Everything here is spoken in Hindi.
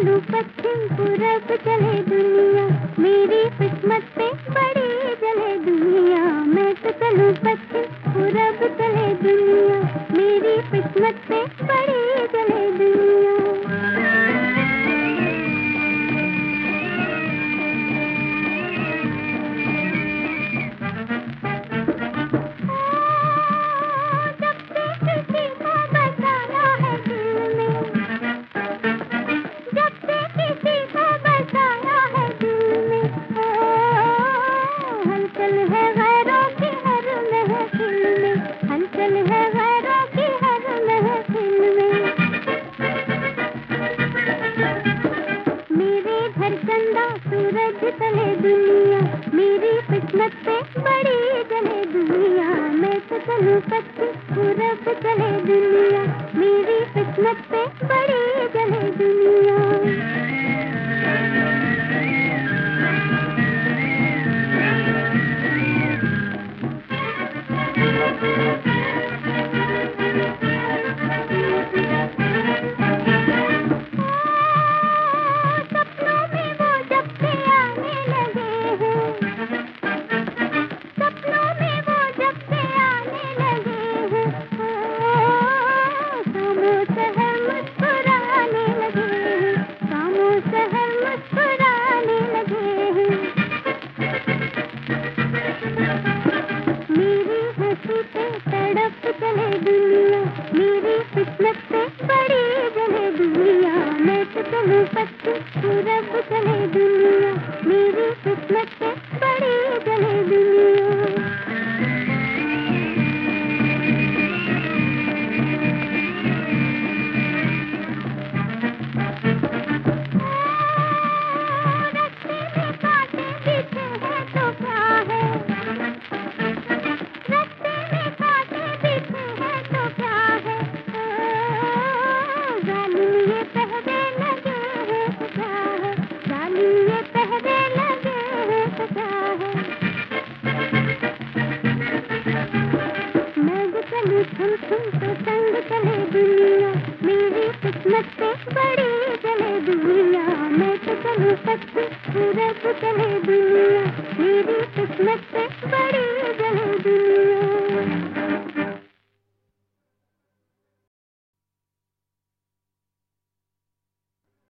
पश्चिम पूरब चले दुनिया, मेरी किस्मत पे बड़ी जले दुनिया। मैं तो चलूँ पश्चिम पूरब चले दुनिया, मेरी किस्मत पे बड़ी जले दुनिया। तले दुनिया, मेरी किस्मत पे बड़ी जले दुनिया। मैं तो चलूँ पत्ती पूरब चले दुनिया, मेरी किस्मत पे बड़ी जले दुनिया। चले दुनिया मेरी किस्मत से बड़ी चले दुनिया। थम तो संग चले दुनिया, मेरी किस्मत से बड़ी चले दुनिया। मैं तो चलू सकती सूरज चले दुनिया, मेरी किस्मत से बड़ी चले दुनिया।